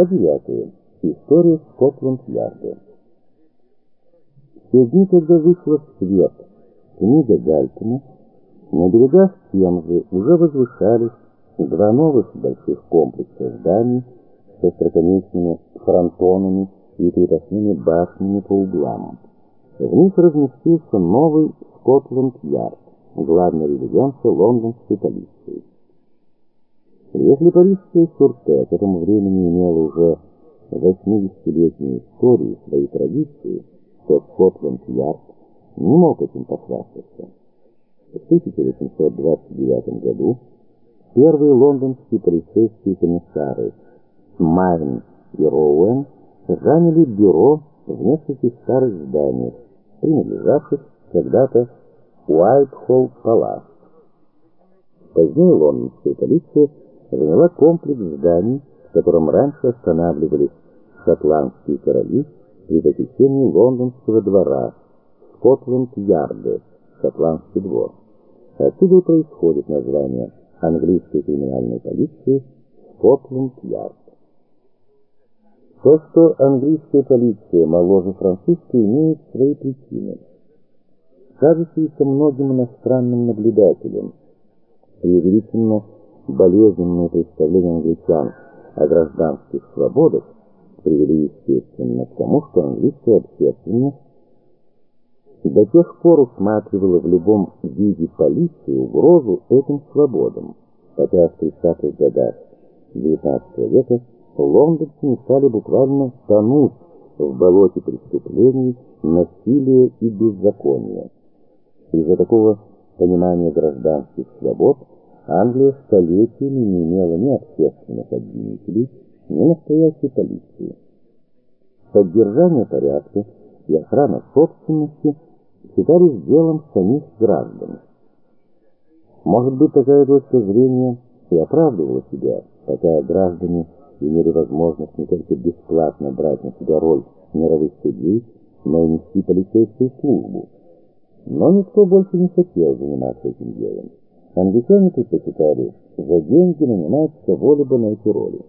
Глава 9. История Скотланд-Ярда. Те дни, когда вышла в свет книга Гальтона, на берегах Темзы уже возвышались два новых больших комплекса зданий со строконечными фронтонами и крепостными башнями по углам. В них разместился новый Скотланд-Ярд, главная резиденция лондонской полиции. Если парижская Сурте к этому времени имела уже 80-летнюю историю своей традиции, то Скотланд-Ярд не мог этим похвастаться. В 1829 году первые лондонские полицейские комиссары Майн и Роуэн заняли бюро в нескольких старых зданиях, принадлежавших когда-то Уайтхолл-Палас. Позднее лондонская полиция заняла комплекс зданий, в котором раньше останавливались шотландские короли при посещении лондонского двора Скотланд-Ярда, шотландский двор. Отсюда и происходит название английской криминальной полиции Скотланд-Ярд. То, что английская полиция моложе французской, имеет свои причины. Кажется многим иностранным наблюдателям, преувеличенно болезненные представления англичан о гражданских свободах привели, естественно, к тому, что английская общественность до тех пор усматривала в любом виде полиции угрозу этим свободам, хотя в 30-х годах XIX века лондонцы стали буквально тонуть в болоте преступлений, насилия и беззакония. Из-за такого понимания гражданских свобод Англия столетиями не имела ни общественных обвинителей, ни настоящей полиции. Поддержание порядка и охрана собственности считались делом самих граждан. Может быть, такая точка зрения и оправдывала себя, пока граждане имели возможность не только бесплатно брать на себя роль мировых судей, но и нести полицейскую службу. Но никто больше не хотел заниматься этим делом. Англичане предпочитали за деньги нанимать кого-либо на эти роли.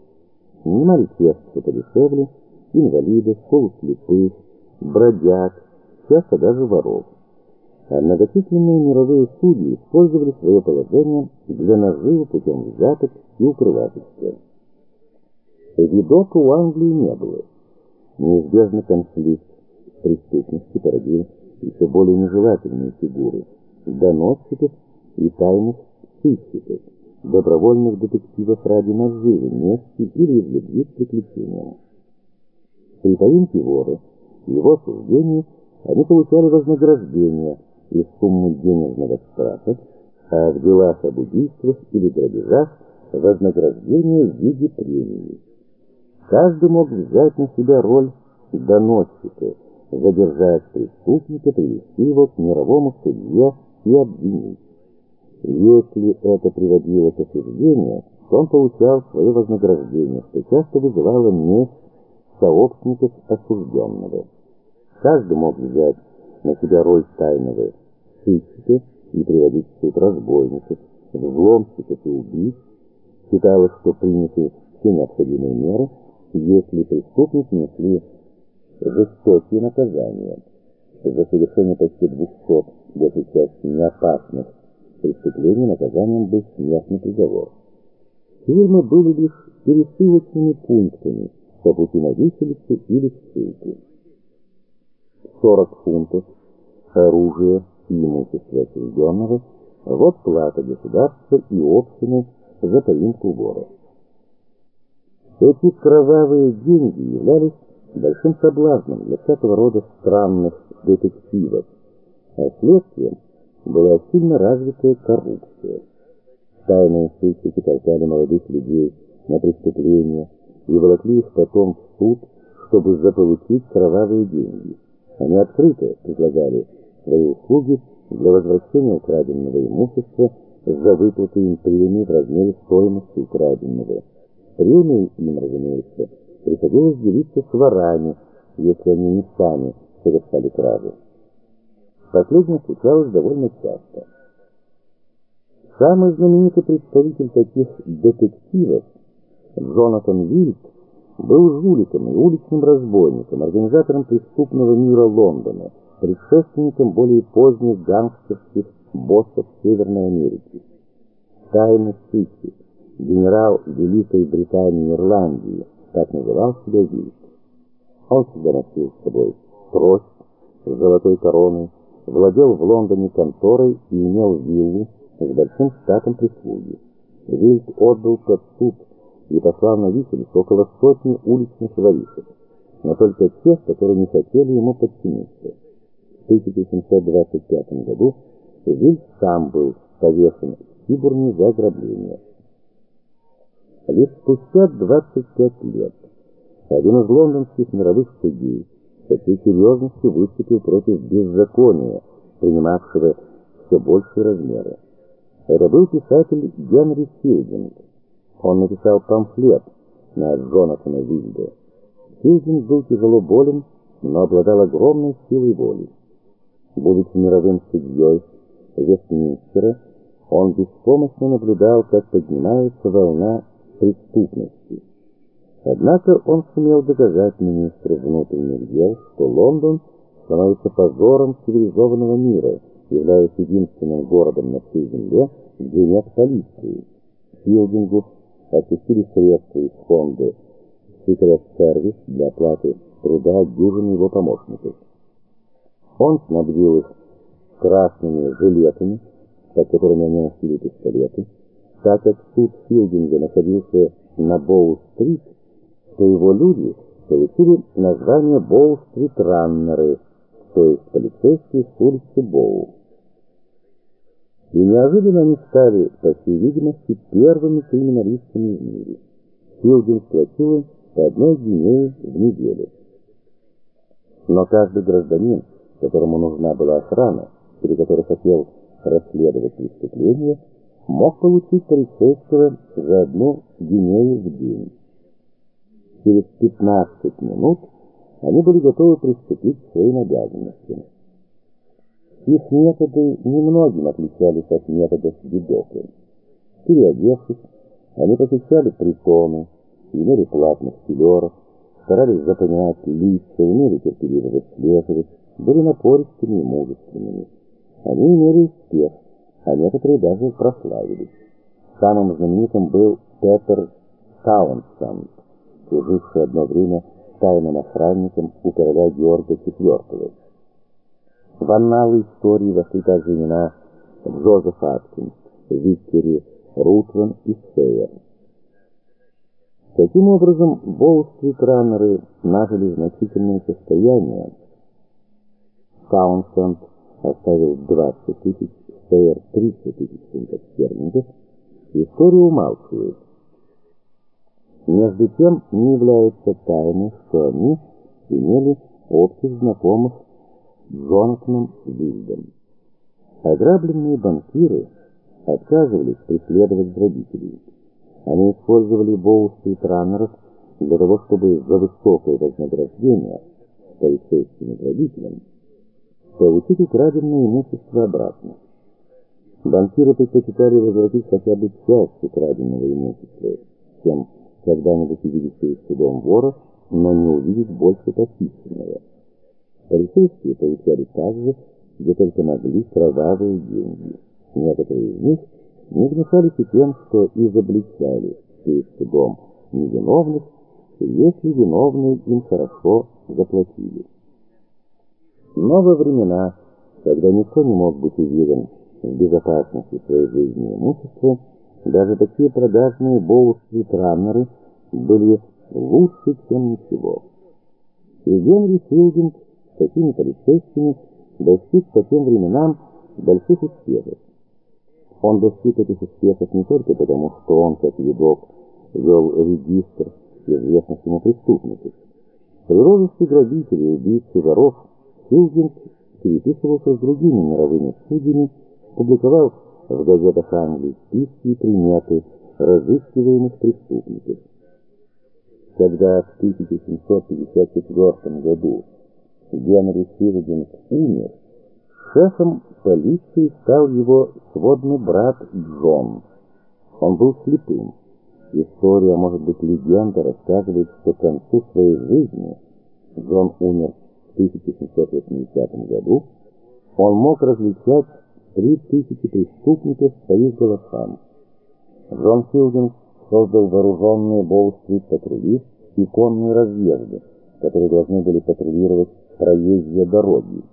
Нанимали тех, кто подешевле, инвалидов, полуслепых, бродяг, часто даже воров. А многочисленные мировые судьи использовали свое положение для наживы путем взяток и укрывательства. Видока у Англии не было. Неизбежный конфликт преступности породил еще более нежелательные фигуры – доносчиков и тайных сыщиков, добровольных детективов ради наживы, мести или из любви к приключениям. При поимке вора и его осуждении они получали вознаграждение из суммы денежного штрафа, а в делах об убийствах или грабежах вознаграждение в виде премии. Каждый мог взять на себя роль доносчика, задержать преступника, привести его к мировому судье и обвинить. Если это приводило к осуждению, он получал свое вознаграждение, что часто вызывало месть сообщников осужденного. Каждый мог взять на себя роль тайного сыщика и приводить в суд разбойников, взломщиков и убийц. Считалось, что приняты все необходимые меры, если преступники несли жестокие наказания. За совершение почти 200, большей части неопасных преступлений наказанием был смертный приговор. Тюрьмы были лишь пересылочными пунктами по пути на виселицу или в ссылку. 40 фунтов, оружие и имущество осужденного – вот плата государства и общины за поимку вора. Эти кровавые деньги являлись большим соблазном для всякого рода странных детективов, а следствием была сильно развитая коррупция. Тайные сыщики толкали молодых людей на преступления и волокли их потом в суд, чтобы заполучить кровавые деньги. Они открыто предлагали свои услуги для возвращения украденного имущества за выплату им премии в размере стоимости украденного. Премией им, разумеется, приходилось делиться с ворами, если они не сами совершали кражу. Последнее случалось довольно часто. Самый знаменитый представитель таких детективов, Джонатан Вильд, был жуликом и уличным разбойником, организатором преступного мира Лондона, предшественником более поздних гангстерских боссов Северной Америки. Тайны Сити, генерал Великой Британии и Ирландии, так называл себя Вильд. Он всегда носил с собой трость с золотой короной, владел в Лондоне конторой и имел виллу с большим штатом прислуги. Вильд отдал под суд и послал на виселицу около сотни уличных воришек, но только тех, которые не хотели ему подчиниться. В 1725 году Вильд сам был повешен в Сибурне за ограбление. Лишь спустя 25 лет один из лондонских мировых судей со всей серьезностью выступил против беззакония, принимавшего все большие размеры. Это был писатель Генри Филдинг. Он написал памфлет на Джонатана Вильда. Филдинг был тяжело болен, но обладал огромной силой воли. Будучи мировым судьей Вестминстера, он беспомощно наблюдал, как поднимается волна преступности. Однако он сумел доказать министру внутренних дел, что Лондон становится позором цивилизованного мира, являясь единственным городом на всей земле, где нет полиции. Филдингу отпустили средства из фонда секрет-сервис для оплаты труда дюжины его помощников. Он снабдил их красными жилетами, под которыми они носили пистолеты. Так как суд Филдинга находился на Боу-стрит, то его люди получили название Боу-стрит-раннеры, то есть полицейские с улицы Боу. И неожиданно они стали, по всей видимости, первыми криминалистами в мире. Филдинг им по одной гинее в неделю. Но каждый гражданин, которому нужна была охрана, или который хотел расследовать преступление, мог получить полицейского за одну гинею в день. Через 15 минут они были готовы приступить к своим обязанностям. Их методы немногим отличались от методов Дедока. Переодевшись, они посещали притоны, имели платных филеров, старались запоминать лица, умели терпеливо выслеживать, были напористыми и мужественными. Они имели успех, а некоторые даже прославились. Самым знаменитым был Петер Таунсенд, служивший одно время тайным охранником у короля Георга IV. В анналы истории вошли также имена Джозеф Аткинс, Виктори Рутвен и Сейер. Таким образом, Боу-стрит-раннеры нажили значительное состояние. Таунсенд оставил 20 тысяч, Сейер 30 тысяч фунтов стерлингов. История умалчивает. Между тем, не является тайной, что они имели общих знакомых Джонатаном Вильдом. Ограбленные банкиры отказывались преследовать грабителей. Они использовали боустрит раннеров для того, чтобы за высокое вознаграждение полицейским грабителям получить украденное имущество обратно. Банкиры предпочитали возвратить хотя бы часть украденного имущества, чем когда-нибудь увидеть перед судом вора, но не увидеть больше похищенного. Полицейские получали также, где только могли, кровавые деньги. Некоторые из них не гнушались и тем, что изобличали перед судом невиновных, если виновные им хорошо заплатили. Но во времена, когда никто не мог быть уверен в безопасности своей жизни и имущества, даже такие продажные боу-стрит-раннеры были лучше, чем ничего. И Генри Филдинг с такими полицейскими достиг по тем временам больших успехов. Он достиг этих успехов не только потому, что он, как едок, вел регистр известных ему преступников. При розыске грабителей, убийц и воров Филдинг переписывался с другими мировыми судьями, публиковал в газетах Англии списки и приметы разыскиваемых преступников. Когда в 1754 году Генри Филдинг умер, шефом полиции стал его сводный брат Джон. Он был слепым. История, может быть, легенда, рассказывает, что к концу своей жизни Джон умер в 1780 году, он мог различать три тысячи преступников по их голосам. Джон Филдинг создал вооруженные Боу-стрит патрули и конные разъезды, которые должны были патрулировать проезжие дороги.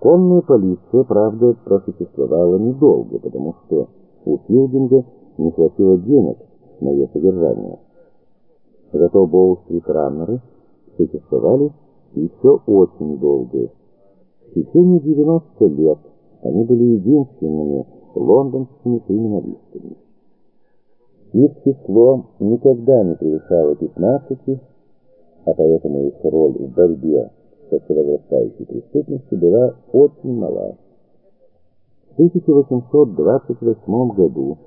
Конная полиция, правда, просуществовала недолго, потому что у Филдинга не хватило денег на ее содержание. Зато Боу-стрит-раннеры существовали еще очень долго. В течение 90 лет они были единственными лондонскими криминалистами. Их число никогда не превышало 15, а поэтому их роль в борьбе со всевозрастающей преступностью была очень мала. В 1828 году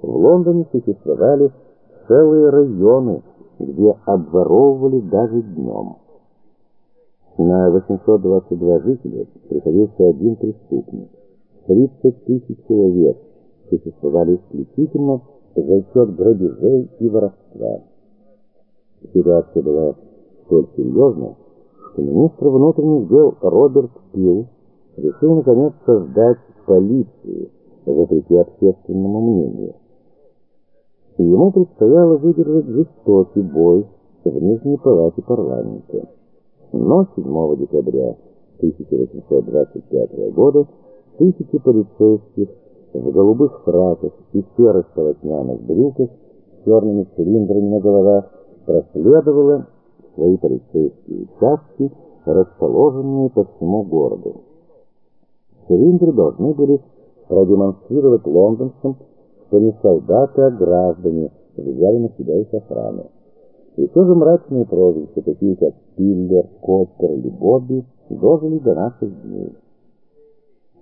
в Лондоне существовали целые районы, где обворовывали даже днем. На 822 жителя приходился один преступник. 30 тысяч человек существовали исключительно за счет грабежей и воровства. Ситуация была столь серьезна, что министр внутренних дел Роберт Пил решил наконец создать полицию, вопреки общественному мнению. И ему предстояло выдержать жестокий бой в Нижней палате парламента. Но 7 декабря 1825 года тысячи полицейских в голубых фраках и серых полотняных брюках с черными цилиндрами на головах проследовало свои полицейские участки, расположенные по всему городу. Цилиндры должны были продемонстрировать лондонцам, что не солдаты, а граждане взяли на себя их охрану. И все же мрачные прозвища, такие как Пиллер, Коттер или Бобби, дожили до наших дней.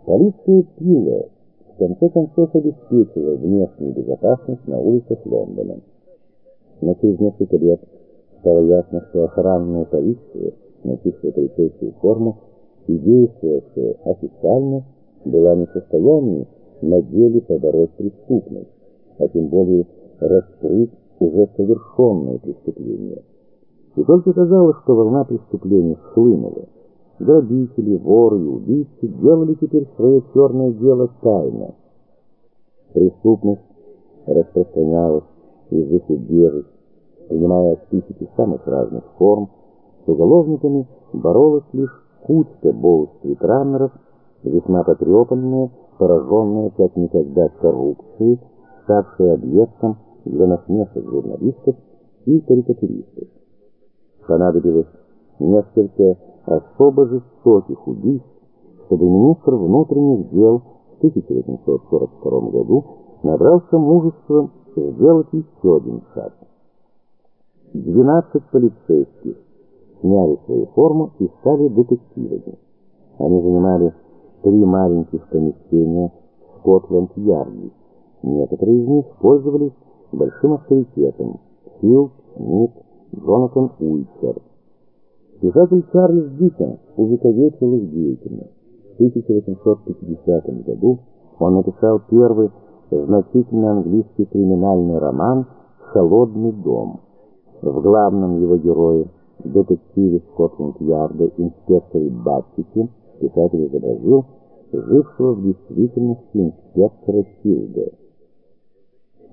Полиция Пилла в конце концов обеспечила внешнюю безопасность на улицах Лондона. Но через несколько лет стало ясно, что охранная полиция, носившая полицейскую форму и действовавшая официально, была не в состоянии на деле побороть преступность, а тем более раскрыть уже совершенные преступления. И только казалось, что волна преступлений схлынула. Грабители, воры убийцы делали теперь свое черное дело тайно. Преступность распространялась из их убежищ, принимая тысячи самых разных форм, с уголовниками боролась лишь кучка боу-стрит-раннеров, весьма потрепанная, пораженная как никогда коррупцией, ставшая объектом для насмешек журналистов и карикатуристов. Понадобилось несколько особо жестоких убийств, чтобы министр внутренних дел в 1842 году набрался мужества сделать еще один шаг. 12 полицейских сняли свою форму и стали детективами. Они занимали три маленьких помещения в Скотланд-Ярде. Некоторые из них пользовались большим авторитетом. Филд, Смит, Джонатан Уитчер. Писатель Чарльз Диккенс увековечил их деятельность. В 1850 году он написал первый значительный английский криминальный роман «Холодный дом». В главном его герое, детективе Скотланд-Ярда, инспекторе Баттике, писатель изобразил жившего в действительности инспектора Филда.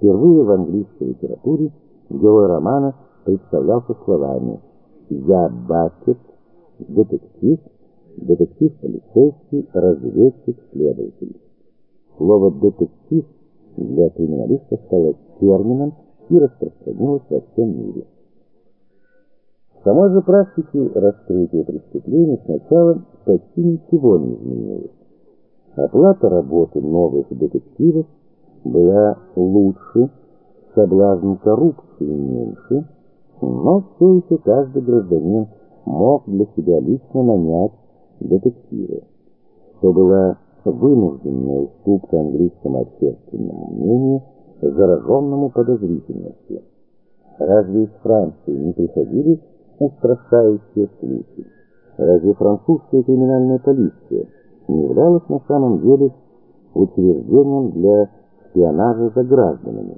Впервые в английской литературе герой романа представлялся словами «Я Бакет, детектив, детектив полицейский, разведчик, следователь». Слово «детектив» для криминалиста стало термином и распространилось во всем мире. В самой же практике раскрытия преступлений сначала почти ничего не изменилось. Оплата работы новых детективов была лучше, соблазн коррупции меньше, но все еще каждый гражданин мог для себя лично нанять детектива, что была вынужденная уступка английскому общественному мнению, зараженному подозрительностью. Разве из Франции не приходили устрашающие случаи? Разве французская криминальная полиция не являлась на самом деле учреждением для шпионажа за гражданами.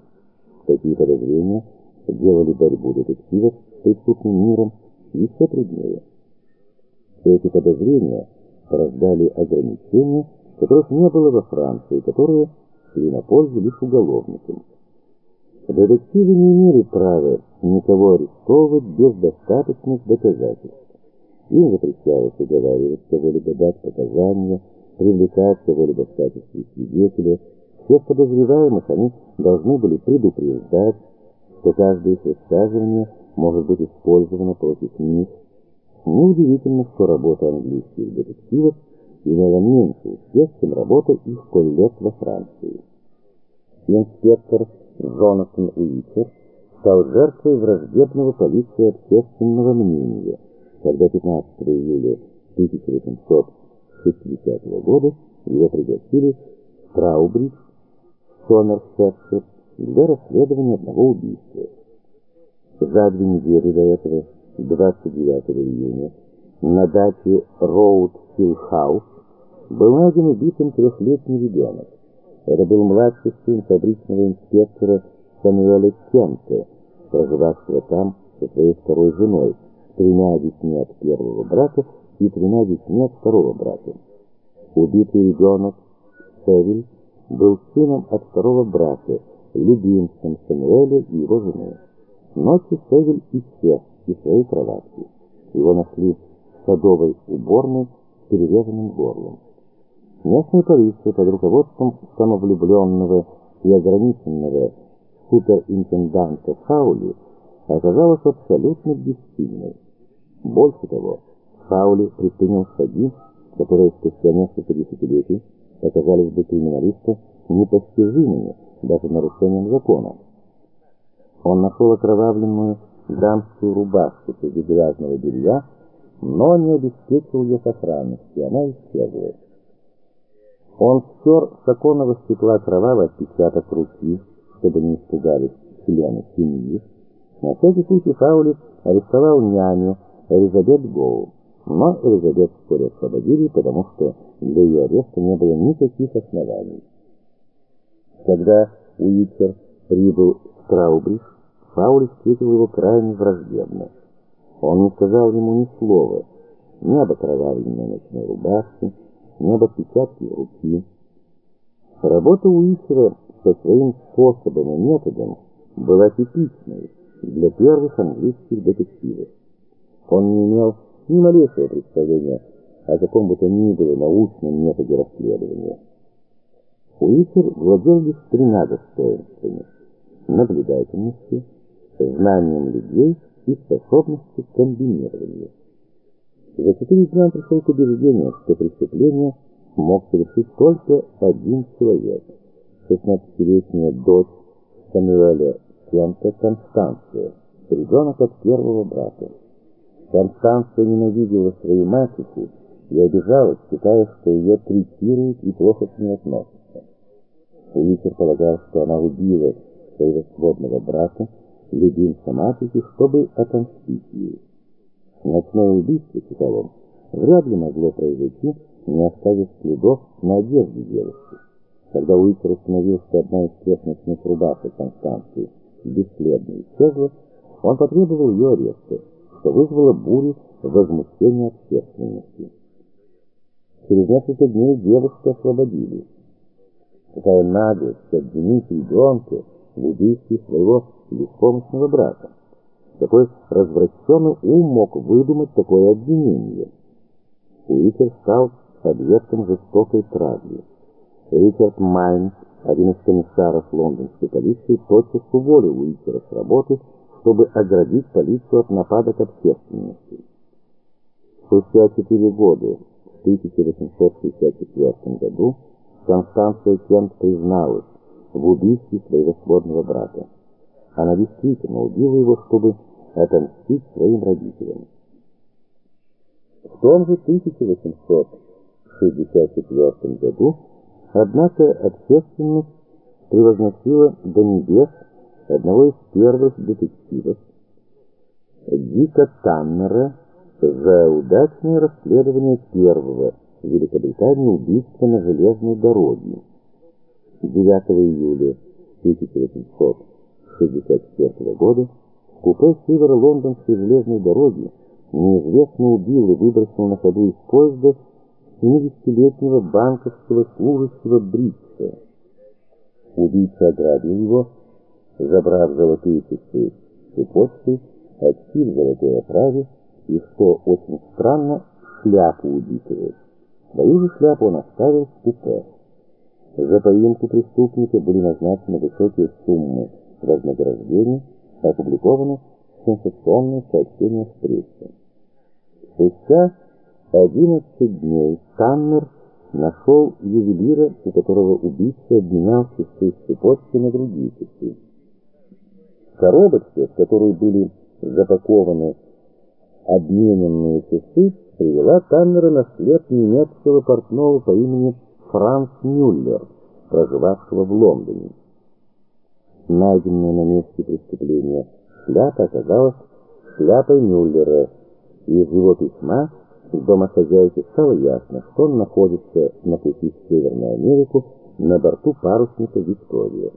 Такие подозрения делали борьбу детективов с преступным миром еще труднее. Эти подозрения порождали ограничения, которых не было во Франции, которые шли на пользу лишь уголовникам. Детективы не имели права никого арестовывать без достаточных доказательств. Им запрещалось уговаривать кого-либо дать показания, привлекать кого-либо в качестве свидетеля. Всех подозреваемых они должны были предупреждать, что каждое их высказывание может быть использовано против них. Неудивительно, что работа английских детективов имела меньше успех, чем работа их коллег во Франции. Инспектор Джонатан Уитер стал жертвой враждебного полиции общественного мнения, когда 15 июля 1860 года его пригласили в Траубридж, Сомерсетшир, для расследования одного убийства. За две недели до этого, 29 июня, на даче Роуд-Хилл Хаус был найден убитым трехлетний ребенок. Это был младший сын фабричного инспектора Самуэля Кента, проживавшего там со своей второй женой, тремя детьми от первого брата и тремя детьми от второго брата. Убитый ребенок Севиль был сыном от второго брата, любимцем Самуэля и его жены. Ночью Севиль исчез из своей кроватки. Его нашли в садовой уборной с перерезанным горлом. Местная полиция под руководством самовлюбленного и ограниченного суперинтенданта Фаули оказалась абсолютно бессильной. Больше того, Фаули предпринял шаги, которые спустя несколько десятилетий оказались бы криминалисту непостижимыми, даже нарушением закона. Он нашел окровавленную дамскую рубашку среди грязного белья, но не обеспечил ее сохранности, она исчезла. Он стер с оконного стекла кровавый отпечаток руки, чтобы не испугались члены семьи. На всякий случай Фаули арестовал няню Элизабет Гоу, но Элизабет вскоре освободили, потому что для ее ареста не было никаких оснований. Когда Уитчер прибыл в Траубридж, Фаули встретил его крайне враждебно. Он не сказал ему ни слова, ни об окровавленной ночной рубашке, ни об отпечатке руки. Работа Уитчера со своим способом и методом была типичной для первых английских детективов. Он не имел ни малейшего представления о каком бы то ни было научном методе расследования. Уитчер владел лишь тремя достоинствами – наблюдательностью, знанием людей и способностью к комбинированию. За четыре дня он пришел к убеждению, что преступление мог совершить только один человек – 16-летняя дочь Самуэля Кента Констанция, ребенок от первого брата. Констанция ненавидела свою мачеху и обижалась, считая, что ее третируют и плохо к ней относятся. Уитер полагал, что она убила своего сводного брата, любимца матери, чтобы отомстить ей. Ночное убийство, считал он, вряд ли могло произойти, не оставив следов на одежде девушки. Когда Уитер установил, что одна из трех ночных рубашек Констанции бесследно исчезла, он потребовал ее ареста, что вызвало бурю возмущения общественности. Через несколько дней девушку освободили. Какая наглость обвинить ребенка в убийстве своего беспомощного брата. Какой развращенный ум мог выдумать такое обвинение? Уитер стал объектом жестокой травли. Ричард Майнс, один из комиссаров лондонской полиции, тотчас уволил Уитера с работы, чтобы оградить полицию от нападок общественности. Спустя четыре года, в 1864 году, Констанция Кент призналась в убийстве своего сводного брата. Она действительно убила его, чтобы отомстить своим родителям. В том же 1864 году, однако, общественность превозносила до небес одного из первых детективов, Дика Таннера, за удачное расследование первого в Великобритании убийства на железной дороге. 9 июля 1800 1964 года в купе северо-лондонской железной дороги неизвестно убил и выбросил на ходу из поезда 70-летнего банковского служащего Бритца. Убийца ограбил его, забрав золотые часы цепочкой, очки в золотой оправе и, что очень странно, шляпу убитого. Свою же шляпу он оставил в купе. За поимку преступника были назначены высокие суммы вознаграждений, опубликованы сенсационные сообщения в прессе. Спустя 11 дней Таннер нашел ювелира, у которого убийца обменял часы с цепочки на другие часы. Коробочка, в которой были запакованы обмененные часы, привела Таннера на след немецкого портного по имени Франц Мюллер, проживавшего в Лондоне. Найденная на месте преступления шляпа оказалась шляпой Мюллера, и из его письма с домохозяйки стало ясно, что он находится на пути в Северную Америку на борту парусника «Виктория».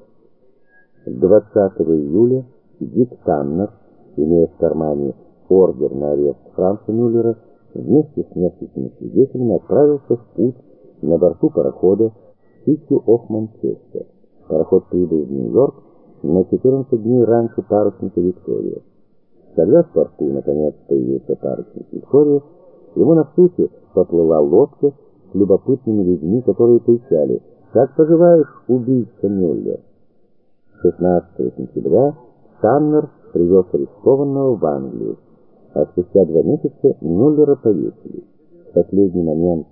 20 июля Дик Таннер, имея в кармане ордер на арест Франца Мюллера, вместе с несколькими свидетелями отправился в путь на борту парохода City of Manchester. Пароход прибыл в Нью-Йорк на 14 дней раньше парусника «Виктория». Когда в порту наконец появился парусник «Виктория», ему навстречу поплыла лодка с любопытными людьми, которые кричали «Как поживаешь, убийца Мюллер?» 16 сентября Таннер привез арестованного в Англию, а спустя два месяца Мюллера повесили. В последний момент,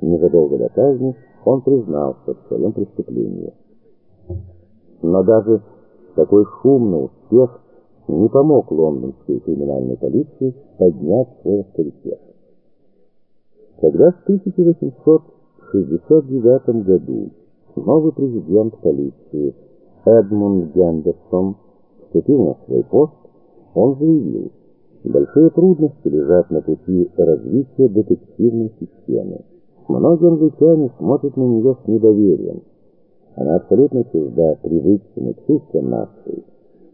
незадолго до казни, он признался в своем преступлении. Но даже такой шумный успех не помог лондонской криминальной полиции поднять свой авторитет. Когда в 1869 году новый президент полиции Эдмунд Гендерсон вступил на свой пост, он заявил, большие трудности лежат на пути развития детективной системы. Многие англичане смотрят на нее с недоверием. Она абсолютно чужда привычным и чувствам нации.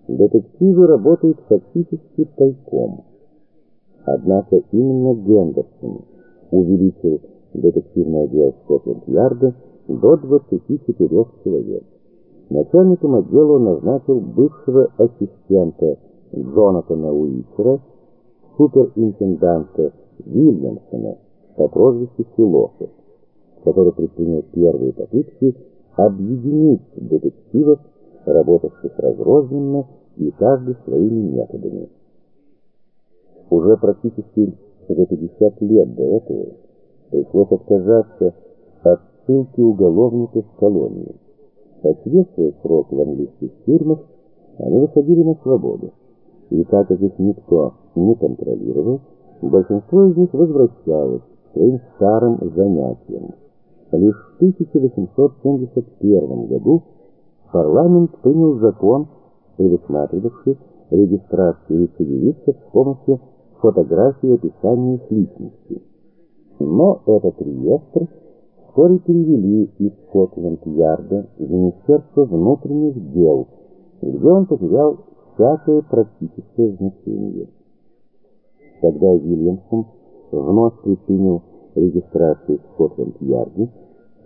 Детективы работают фактически тайком. Однако именно Гендерсон увеличил детективный отдел Скотланд-Ярда до 24 человек. Начальником отдела он назначил бывшего ассистента Джонатана Уитера, суперинтенданта Вильямсона по прозвищу Философ, который предпринял первые попытки объединить детективов, работавших разрозненно и каждый своими методами. Уже практически за 50 лет до этого пришлось отказаться от ссылки уголовников в колонии. Свой срок в английских тюрьмах, они выходили на свободу. И так как их никто не контролировал, большинство из них возвращалось к своим старым занятиям. Лишь в 1871 году парламент принял закон, предусматривавший регистрацию рецидивистов с помощью фотографии и описания их личности. Но этот реестр вскоре перевели из Скотланд-Ярда в Министерство внутренних дел, где он потерял всякое практическое значение. Когда Вильямсон вновь предпринял регистрацию в Скотланд-Ярде,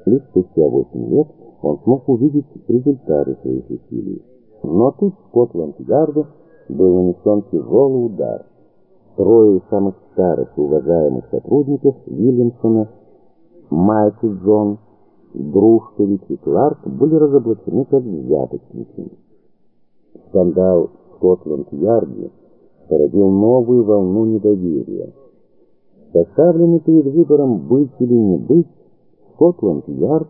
лишь спустя 8 лет он смог увидеть результаты своих усилий. Но тут в Скотланд-Ярде был нанесен тяжелый удар. Трое самых старых и уважаемых сотрудников Вильямсона Майкл Джон, Дружкович и Кларк были разоблачены как взяточники. Скандал в Скотланд-Ярде породил новую волну недоверия. Поставленный перед выбором быть или не быть, Скотланд-Ярд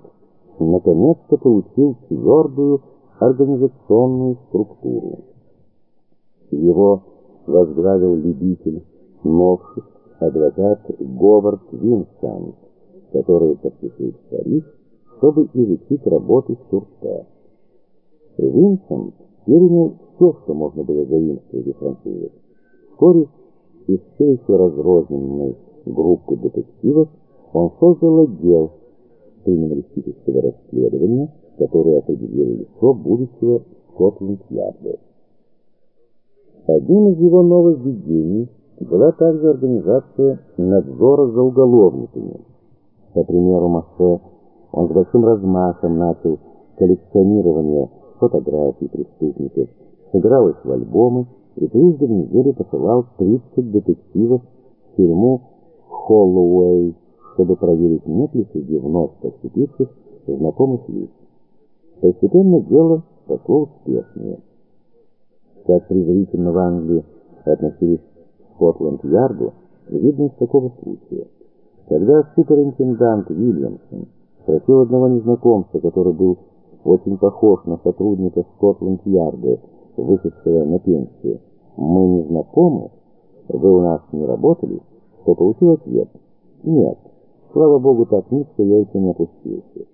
наконец-то получил твердую организационную структуру. Его возглавил любитель новшеств адвокат Говард Винсент, который подписывает в Париж, чтобы изучить работу Сурта. Винсент перенял все, что можно было заимствовать у французов. Вскоре из всей еще разрозненной группы детективов он создал отдел криминалистического расследования, который определил лицо будущего Скотланд-Ярда. Одним из его новых видений была также организация надзора за уголовниками. По примеру Массе, он с большим размахом начал коллекционирование фотографий преступников, собирал их в альбомы и трижды в неделю посылал 30 детективов в тюрьму Холлоуэй, чтобы проверить, нет ли среди вновь поступивших знакомых лиц. Постепенно дело пошло успешнее. Как презрительно в Англии относились к Скотланд-Ярду, видно из такого случая. Когда суперинтендант Вильямсон спросил одного незнакомца, который был очень похож на сотрудника Скотланд-Ярда, вышедшего на пенсию, «Мы не знакомы? Вы у нас не работали?» то получил ответ «Нет, слава богу, так низко я еще не опустился».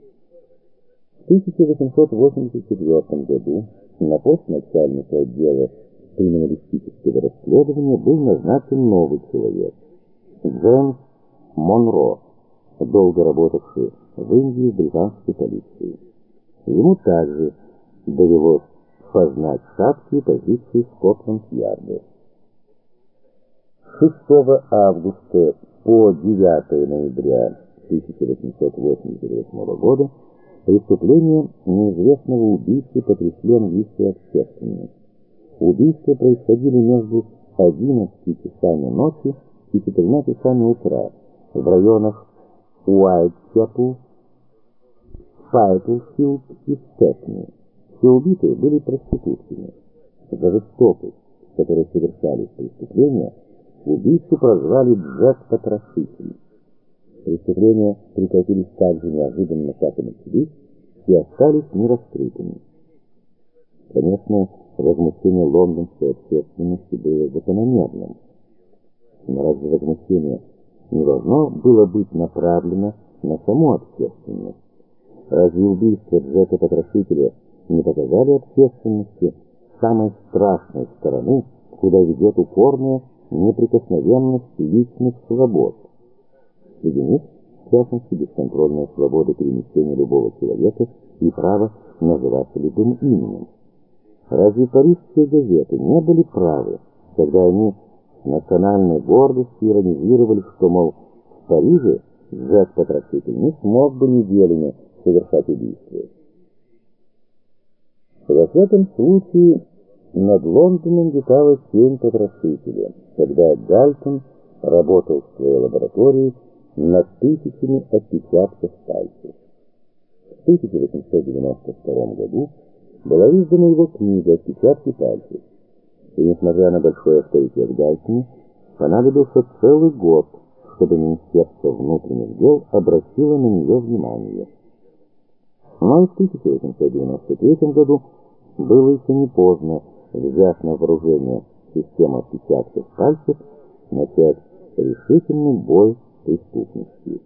В 1884 году на пост начальника отдела криминалистического расследования был назначен новый человек – Джеймс Монро, долго работавший в Индии в британской полиции. Ему также довелось познать шаткие позиции Скотланд-Ярда. 6 августа по 9 ноября 1888 года преступления неизвестного убийцы потрясли английскую общественность. Убийства происходили между 11 часами ночи и 4 часами утра в районах Уайтчепл, Спиталфилдс и Степни. Все убитые были проститутками. За жестокость, с которой совершались преступления, убийцу прозвали Джек-потрошитель. Преступления прекратились так же неожиданно, как и начались, и остались нераскрытыми. Конечно, возмущение лондонской общественности было закономерным. Но разве возмущение не должно было быть направлено на саму общественность? Разве убийство Джека-потрошителя не показали общественности самой страшной стороны, куда ведет упорная неприкосновенность личных свобод? Среди них, в частности, бесконтрольная свобода перемещения любого человека и право называться любым именем. Разве парижские газеты не были правы, когда они национальной гордостью иронизировали, что, мол, в Париже Джек-потрошитель не смог бы неделями совершать убийство? В этом случае над Лондоном витала тень потрошителя, когда Гальтон работал в своей лаборатории над тысячами отпечатков пальцев. В 1892 году была издана его книга «Отпечатки пальцев». И несмотря на большой авторитет Гальтона, понадобился целый год, чтобы Министерство внутренних дел обратило на нее внимание. Но и в 1893 году было еще не поздно, взяв на вооружение систему отпечатков пальцев, начать решительный бой преступности.